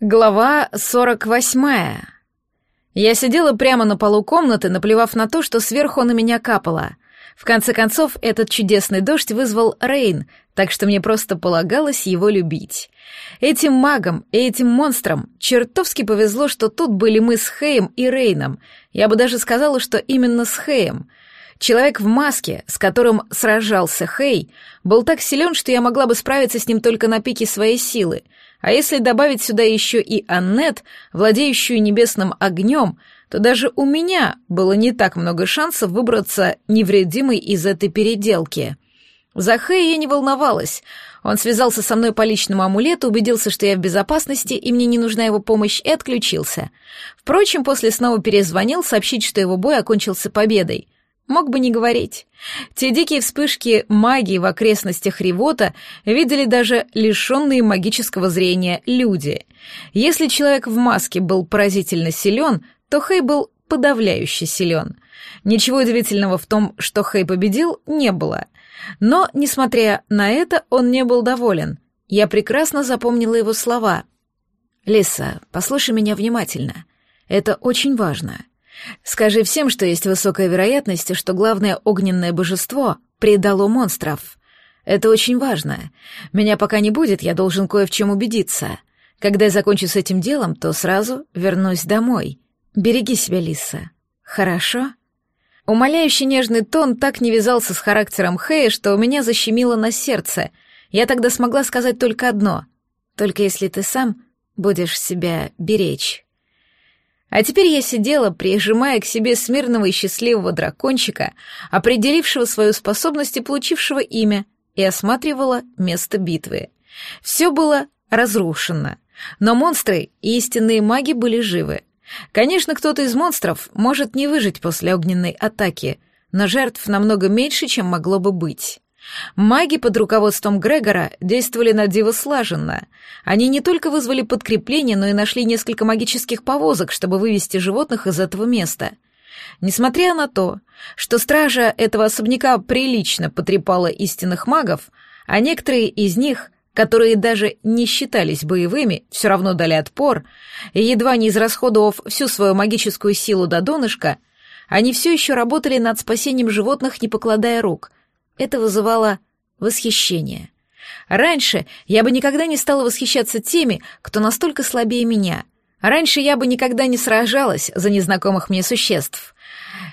Глава 48. Я сидела прямо на полу комнаты, наплевав на то, что сверху на меня капало. В конце концов, этот чудесный дождь вызвал Рейн, так что мне просто полагалось его любить. Этим магам и этим монстрам чертовски повезло, что тут были мы с Хейм и Рейном. Я бы даже сказала, что именно с Хейм. Человек в маске, с которым сражался Хей, был так силен, что я могла бы справиться с ним только на пике своей силы — а если добавить сюда еще и Аннет, владеющую небесным огнем, то даже у меня было не так много шансов выбраться невредимой из этой переделки. За Хэя я не волновалась. Он связался со мной по личному амулету, убедился, что я в безопасности и мне не нужна его помощь, и отключился. Впрочем, после снова перезвонил сообщить, что его бой окончился победой. Мог бы не говорить. Те дикие вспышки магии в окрестностях Ривота видели даже лишенные магического зрения люди. Если человек в маске был поразительно силен, то Хэй был подавляюще силен. Ничего удивительного в том, что Хэй победил, не было. Но, несмотря на это, он не был доволен. Я прекрасно запомнила его слова. «Лиса, послушай меня внимательно. Это очень важно. Скажи всем, что есть высокая вероятность, что главное огненное божество предало монстров. Это очень важно. Меня пока не будет, я должен кое в чем убедиться. Когда я закончу с этим делом, то сразу вернусь домой. Береги себя, Лиса. Хорошо? Умоляющий нежный тон так не вязался с характером Хэя, что у меня защемило на сердце. Я тогда смогла сказать только одно. Только если ты сам будешь себя беречь. А теперь я сидела, прижимая к себе смирного и счастливого дракончика, определившего свою способность и получившего имя, и осматривала место битвы. Все было разрушено, но монстры и истинные маги были живы. Конечно, кто-то из монстров может не выжить после огненной атаки, но жертв намного меньше, чем могло бы быть. Маги под руководством Грегора действовали на диво слаженно. Они не только вызвали подкрепление, но и нашли несколько магических повозок, чтобы вывести животных из этого места. Несмотря на то, что стража этого особняка прилично потрепала истинных магов, а некоторые из них, которые даже не считались боевыми, все равно дали отпор, и едва не израсходовав всю свою магическую силу до донышка, они все еще работали над спасением животных, не покладая рук — это вызывало восхищение. Раньше я бы никогда не стала восхищаться теми, кто настолько слабее меня. Раньше я бы никогда не сражалась за незнакомых мне существ.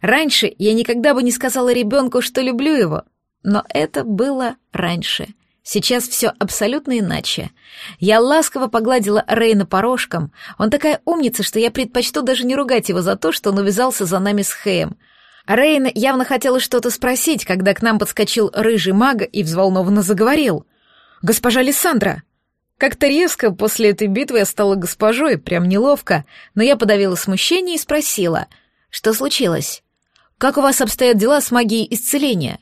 Раньше я никогда бы не сказала ребенку, что люблю его. Но это было раньше. Сейчас все абсолютно иначе. Я ласково погладила Рейна порожком. Он такая умница, что я предпочту даже не ругать его за то, что он увязался за нами с Хэем. Рейн явно хотела что-то спросить, когда к нам подскочил рыжий маг и взволнованно заговорил. «Госпожа Лиссандра!» Как-то резко после этой битвы я стала госпожой, прям неловко, но я подавила смущение и спросила, что случилось? «Как у вас обстоят дела с магией исцеления?»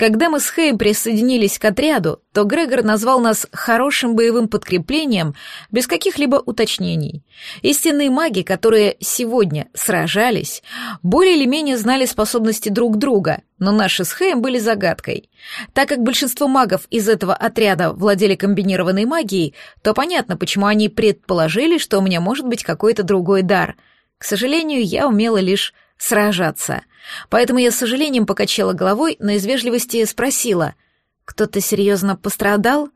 Когда мы с Хэем присоединились к отряду, то Грегор назвал нас хорошим боевым подкреплением без каких-либо уточнений. Истинные маги, которые сегодня сражались, более или менее знали способности друг друга, но наши с Хэем были загадкой. Так как большинство магов из этого отряда владели комбинированной магией, то понятно, почему они предположили, что у меня может быть какой-то другой дар. К сожалению, я умела лишь сражаться. Поэтому я с сожалением покачала головой, но из вежливости спросила. «Кто-то серьезно пострадал?»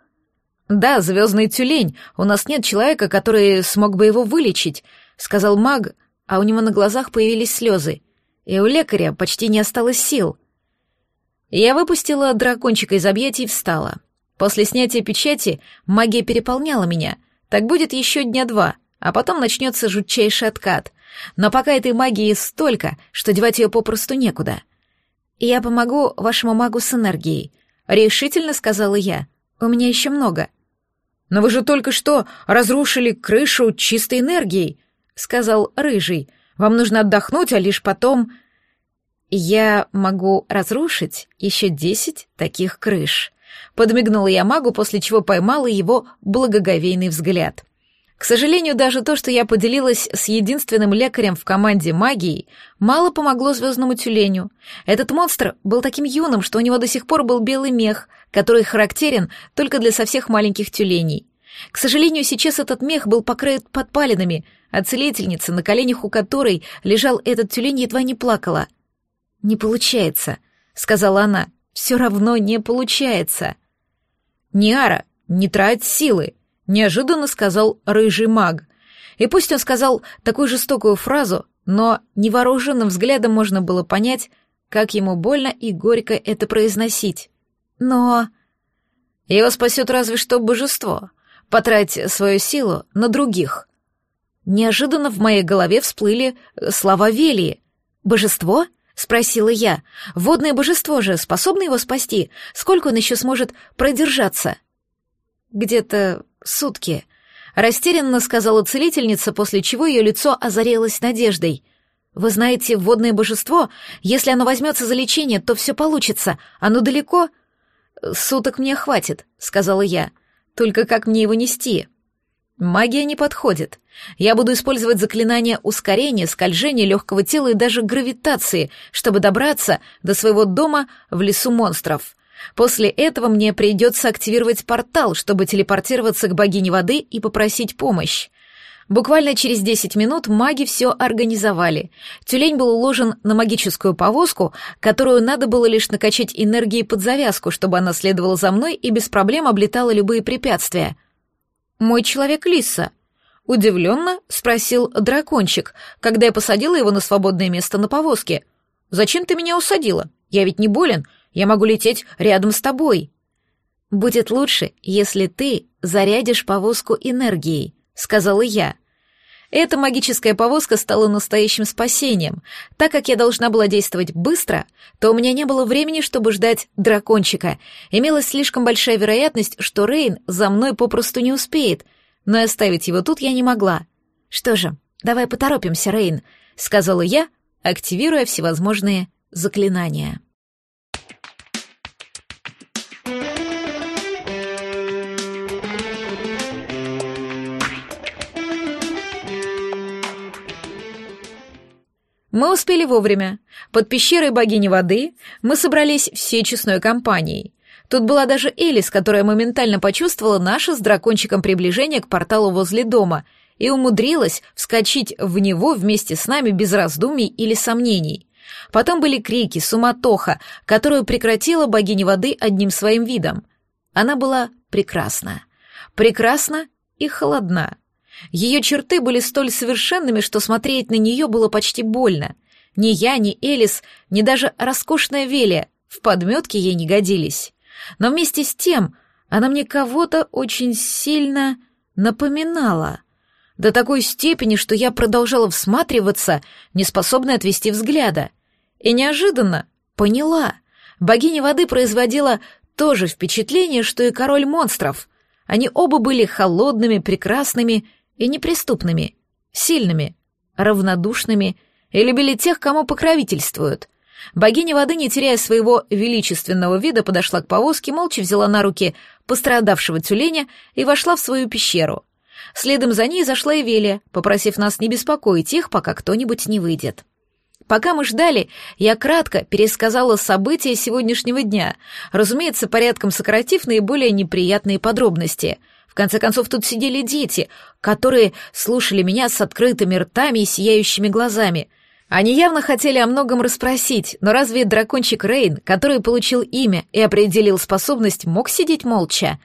«Да, звездный тюлень. У нас нет человека, который смог бы его вылечить», — сказал маг, а у него на глазах появились слезы. И у лекаря почти не осталось сил. Я выпустила дракончика из объятий и встала. После снятия печати магия переполняла меня. Так будет еще дня два, а потом начнется жутчайший откат — но пока этой магии столько, что девать ее попросту некуда. «Я помогу вашему магу с энергией», — решительно сказала я. «У меня еще много». «Но вы же только что разрушили крышу чистой энергией», — сказал Рыжий. «Вам нужно отдохнуть, а лишь потом...» «Я могу разрушить еще десять таких крыш», — подмигнула я магу, после чего поймала его благоговейный взгляд. К сожалению, даже то, что я поделилась с единственным лекарем в команде магии, мало помогло звездному тюленю. Этот монстр был таким юным, что у него до сих пор был белый мех, который характерен только для совсем маленьких тюленей. К сожалению, сейчас этот мех был покрыт подпалинами, а целительница, на коленях у которой лежал этот тюлень, едва не плакала. «Не получается», — сказала она, — «все равно не получается». «Ниара, не трать силы», неожиданно сказал рыжий маг. И пусть он сказал такую жестокую фразу, но невооруженным взглядом можно было понять, как ему больно и горько это произносить. Но... Его спасет разве что божество. Потрать свою силу на других. Неожиданно в моей голове всплыли э, слова Велии. «Божество?» — спросила я. «Водное божество же способно его спасти? Сколько он еще сможет продержаться?» «Где-то сутки», — растерянно сказала целительница, после чего ее лицо озарилось надеждой. «Вы знаете, водное божество, если оно возьмется за лечение, то все получится. Оно далеко...» «Суток мне хватит», — сказала я. «Только как мне его нести?» «Магия не подходит. Я буду использовать заклинания ускорения, скольжения легкого тела и даже гравитации, чтобы добраться до своего дома в лесу монстров. После этого мне придется активировать портал, чтобы телепортироваться к богине воды и попросить помощь. Буквально через 10 минут маги все организовали. Тюлень был уложен на магическую повозку, которую надо было лишь накачать энергией под завязку, чтобы она следовала за мной и без проблем облетала любые препятствия. «Мой человек Лиса», — удивленно спросил дракончик, когда я посадила его на свободное место на повозке. «Зачем ты меня усадила? Я ведь не болен. Я могу лететь рядом с тобой». «Будет лучше, если ты зарядишь повозку энергией», — сказала я. Эта магическая повозка стала настоящим спасением. Так как я должна была действовать быстро, то у меня не было времени, чтобы ждать дракончика. Имелась слишком большая вероятность, что Рейн за мной попросту не успеет, но и оставить его тут я не могла. «Что же, давай поторопимся, Рейн», — сказала я, активируя всевозможные заклинания. Мы успели вовремя. Под пещерой богини воды мы собрались всей честной компанией. Тут была даже Элис, которая моментально почувствовала наше с дракончиком приближение к порталу возле дома и умудрилась вскочить в него вместе с нами без раздумий или сомнений. Потом были крики, суматоха, которую прекратила богиня воды одним своим видом. Она была прекрасна. Прекрасна и холодна. Ее черты были столь совершенными, что смотреть на нее было почти больно. Ни я, ни Элис, ни даже роскошная Велия в подметке ей не годились. Но вместе с тем она мне кого-то очень сильно напоминала. До такой степени, что я продолжала всматриваться, не способная отвести взгляда. И неожиданно поняла. Богиня воды производила то же впечатление, что и король монстров. Они оба были холодными, прекрасными и неприступными, сильными, равнодушными и любили тех, кому покровительствуют. Богиня воды, не теряя своего величественного вида, подошла к повозке, молча взяла на руки пострадавшего тюленя и вошла в свою пещеру. Следом за ней зашла и Велия, попросив нас не беспокоить их, пока кто-нибудь не выйдет. Пока мы ждали, я кратко пересказала события сегодняшнего дня, разумеется, порядком сократив наиболее неприятные подробности — в конце концов, тут сидели дети, которые слушали меня с открытыми ртами и сияющими глазами. Они явно хотели о многом расспросить, но разве дракончик Рейн, который получил имя и определил способность, мог сидеть молча?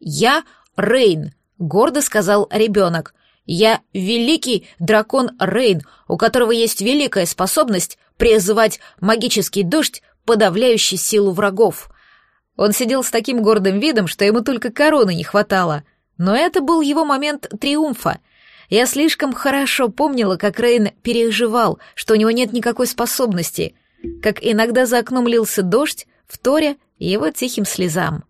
«Я Рейн», — гордо сказал ребенок. «Я великий дракон Рейн, у которого есть великая способность призывать магический дождь, подавляющий силу врагов. Он сидел с таким гордым видом, что ему только короны не хватало. Но это был его момент триумфа. Я слишком хорошо помнила, как Рейн переживал, что у него нет никакой способности, как иногда за окном лился дождь, в торе его тихим слезам.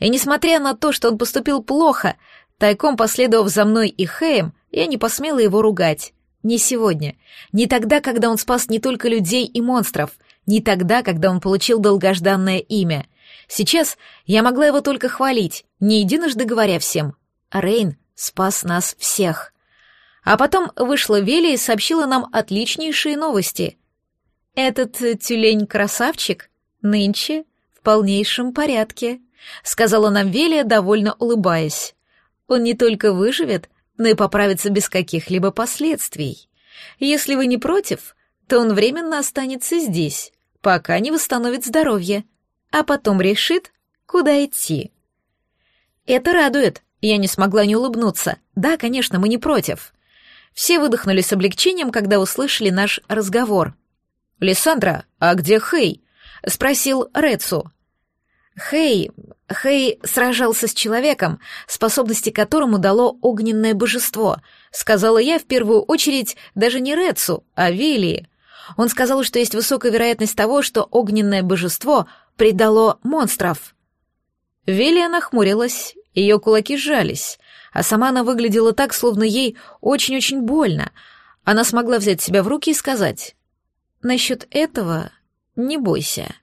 И несмотря на то, что он поступил плохо, тайком последовав за мной и Хэем, я не посмела его ругать. Не сегодня. Не тогда, когда он спас не только людей и монстров. Не тогда, когда он получил долгожданное имя. Сейчас я могла его только хвалить, не единожды говоря всем. Рейн спас нас всех. А потом вышла Веля и сообщила нам отличнейшие новости. «Этот э, тюлень-красавчик нынче в полнейшем порядке», — сказала нам Велия, довольно улыбаясь. «Он не только выживет, но и поправится без каких-либо последствий. Если вы не против, то он временно останется здесь, пока не восстановит здоровье а потом решит, куда идти. Это радует. Я не смогла не улыбнуться. Да, конечно, мы не против. Все выдохнули с облегчением, когда услышали наш разговор. «Лиссандра, а где Хей?» — спросил Рецу. Хей, Хей сражался с человеком, способности которому дало огненное божество, сказала я в первую очередь даже не Рецу, а Вилли. Он сказал, что есть высокая вероятность того, что огненное божество предало монстров. Велия нахмурилась, ее кулаки сжались, а сама она выглядела так, словно ей очень-очень больно. Она смогла взять себя в руки и сказать, «Насчет этого не бойся.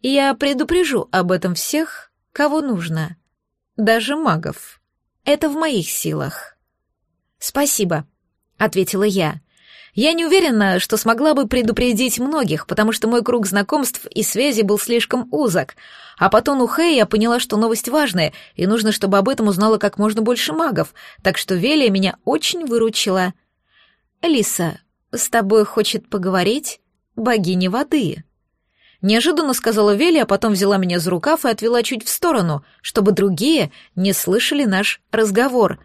Я предупрежу об этом всех, кого нужно, даже магов. Это в моих силах». «Спасибо», — ответила я. Я не уверена, что смогла бы предупредить многих, потому что мой круг знакомств и связи был слишком узок. А потом у Хэя я поняла, что новость важная, и нужно, чтобы об этом узнало как можно больше магов, так что Велия меня очень выручила. «Лиса, с тобой хочет поговорить богиня воды». Неожиданно сказала Велия, а потом взяла меня за рукав и отвела чуть в сторону, чтобы другие не слышали наш разговор.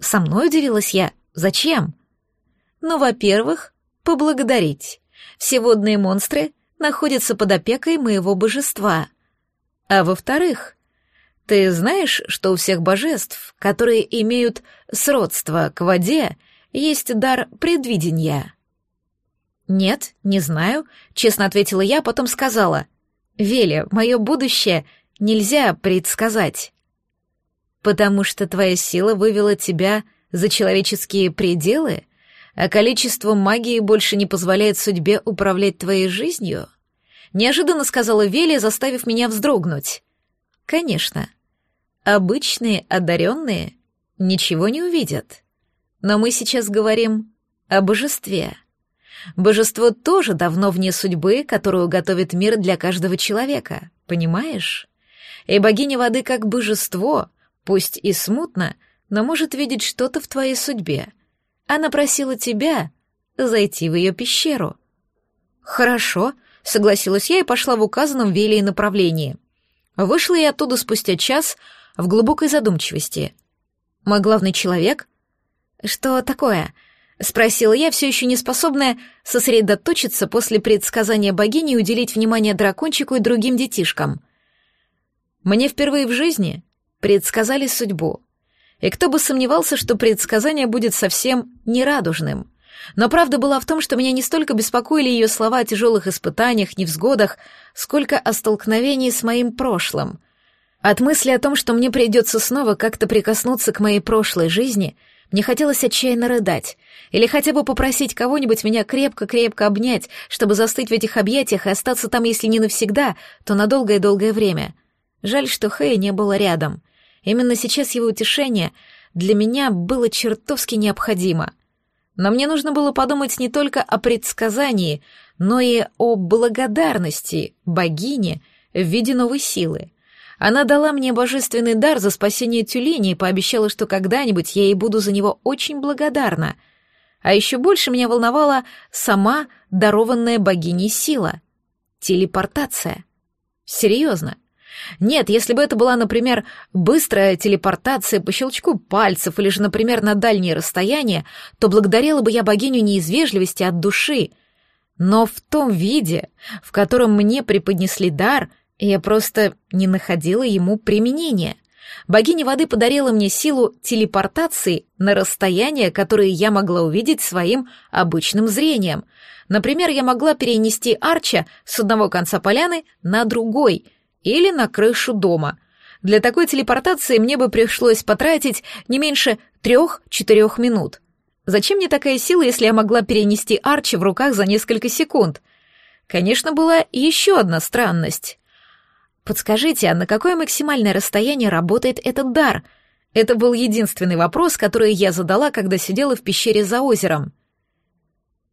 Со мной удивилась я. «Зачем?» Но, во-первых, поблагодарить. Все водные монстры находятся под опекой моего божества. А во-вторых, ты знаешь, что у всех божеств, которые имеют сродство к воде, есть дар предвидения? Нет, не знаю, честно ответила я, а потом сказала. Веля, мое будущее нельзя предсказать. Потому что твоя сила вывела тебя за человеческие пределы? а количество магии больше не позволяет судьбе управлять твоей жизнью?» Неожиданно сказала Велия, заставив меня вздрогнуть. «Конечно. Обычные одаренные ничего не увидят. Но мы сейчас говорим о божестве. Божество тоже давно вне судьбы, которую готовит мир для каждого человека, понимаешь? И богиня воды как божество, пусть и смутно, но может видеть что-то в твоей судьбе — она просила тебя зайти в ее пещеру. Хорошо, согласилась я и пошла в указанном Велии направлении. Вышла я оттуда спустя час в глубокой задумчивости. Мой главный человек? Что такое? спросила я, все еще не способная сосредоточиться после предсказания богини и уделить внимание дракончику и другим детишкам. Мне впервые в жизни предсказали судьбу. И кто бы сомневался, что предсказание будет совсем нерадужным. Но правда была в том, что меня не столько беспокоили ее слова о тяжелых испытаниях, невзгодах, сколько о столкновении с моим прошлым. От мысли о том, что мне придется снова как-то прикоснуться к моей прошлой жизни, мне хотелось отчаянно рыдать, или хотя бы попросить кого-нибудь меня крепко-крепко обнять, чтобы застыть в этих объятиях и остаться там, если не навсегда, то на долгое-долгое время. Жаль, что Хэй не было рядом. Именно сейчас его утешение для меня было чертовски необходимо. Но мне нужно было подумать не только о предсказании, но и о благодарности богине в виде новой силы. Она дала мне божественный дар за спасение тюленей и пообещала, что когда-нибудь я ей буду за него очень благодарна. А еще больше меня волновала сама дарованная богиней сила — телепортация. Серьезно, нет, если бы это была, например, быстрая телепортация по щелчку пальцев или же, например, на дальние расстояния, то благодарила бы я богиню неизвежливости от души. Но в том виде, в котором мне преподнесли дар, я просто не находила ему применения. Богиня воды подарила мне силу телепортации на расстояние, которое я могла увидеть своим обычным зрением. Например, я могла перенести Арча с одного конца поляны на другой — или на крышу дома. Для такой телепортации мне бы пришлось потратить не меньше трех-четырех минут. Зачем мне такая сила, если я могла перенести Арчи в руках за несколько секунд? Конечно, была еще одна странность. Подскажите, а на какое максимальное расстояние работает этот дар? Это был единственный вопрос, который я задала, когда сидела в пещере за озером.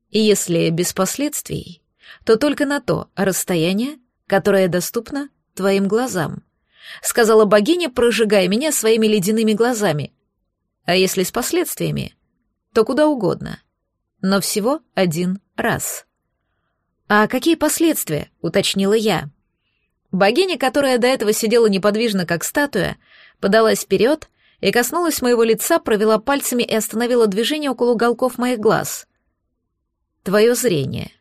И если без последствий, то только на то расстояние, которое доступно твоим глазам», — сказала богиня, прожигая меня своими ледяными глазами. «А если с последствиями, то куда угодно. Но всего один раз». «А какие последствия?» — уточнила я. Богиня, которая до этого сидела неподвижно, как статуя, подалась вперед и коснулась моего лица, провела пальцами и остановила движение около уголков моих глаз. «Твое зрение.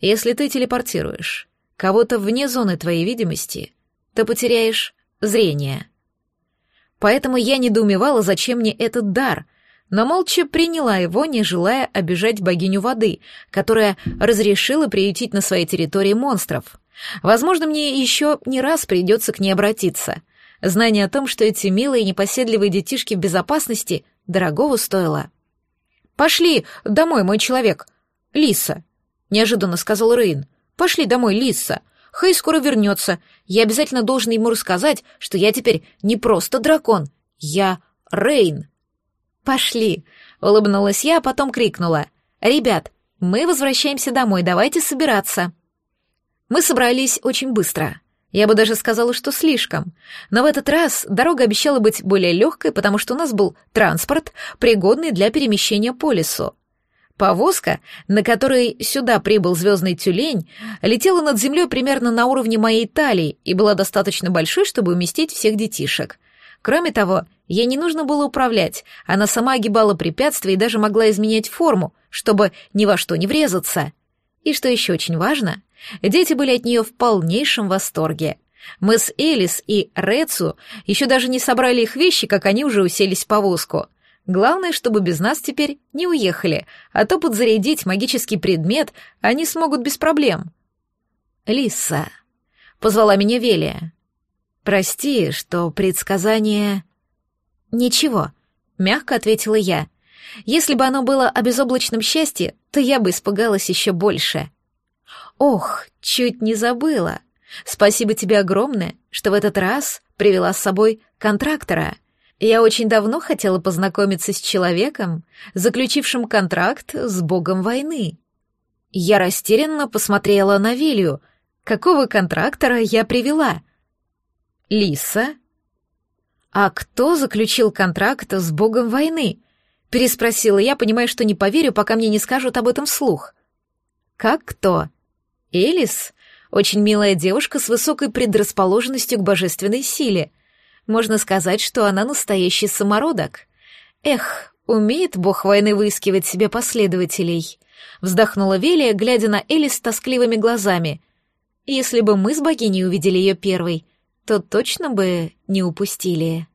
Если ты телепортируешь, кого-то вне зоны твоей видимости, то потеряешь зрение. Поэтому я недоумевала, зачем мне этот дар, но молча приняла его, не желая обижать богиню воды, которая разрешила приютить на своей территории монстров. Возможно, мне еще не раз придется к ней обратиться. Знание о том, что эти милые непоседливые детишки в безопасности, дорогого стоило. «Пошли домой, мой человек!» «Лиса», — неожиданно сказал Рейн. Пошли домой, Лиса. Хей скоро вернется. Я обязательно должен ему рассказать, что я теперь не просто дракон. Я Рейн. Пошли, улыбнулась я, а потом крикнула. Ребят, мы возвращаемся домой, давайте собираться. Мы собрались очень быстро. Я бы даже сказала, что слишком. Но в этот раз дорога обещала быть более легкой, потому что у нас был транспорт, пригодный для перемещения по лесу. Повозка, на которой сюда прибыл звездный тюлень, летела над землей примерно на уровне моей талии и была достаточно большой, чтобы уместить всех детишек. Кроме того, ей не нужно было управлять, она сама огибала препятствия и даже могла изменять форму, чтобы ни во что не врезаться. И что еще очень важно, дети были от нее в полнейшем восторге. Мы с Элис и Рецу еще даже не собрали их вещи, как они уже уселись в повозку — Главное, чтобы без нас теперь не уехали, а то подзарядить магический предмет они смогут без проблем. Лиса позвала меня Велия. Прости, что предсказание... Ничего, мягко ответила я. Если бы оно было о безоблачном счастье, то я бы испугалась еще больше. Ох, чуть не забыла. Спасибо тебе огромное, что в этот раз привела с собой контрактора — я очень давно хотела познакомиться с человеком, заключившим контракт с богом войны. Я растерянно посмотрела на Вилью. Какого контрактора я привела? Лиса? А кто заключил контракт с богом войны? Переспросила я, понимая, что не поверю, пока мне не скажут об этом вслух. Как кто? Элис? Очень милая девушка с высокой предрасположенностью к божественной силе. Можно сказать, что она настоящий самородок. Эх, умеет бог войны выискивать себе последователей. Вздохнула Велия, глядя на Элис тоскливыми глазами. Если бы мы с богиней увидели ее первой, то точно бы не упустили.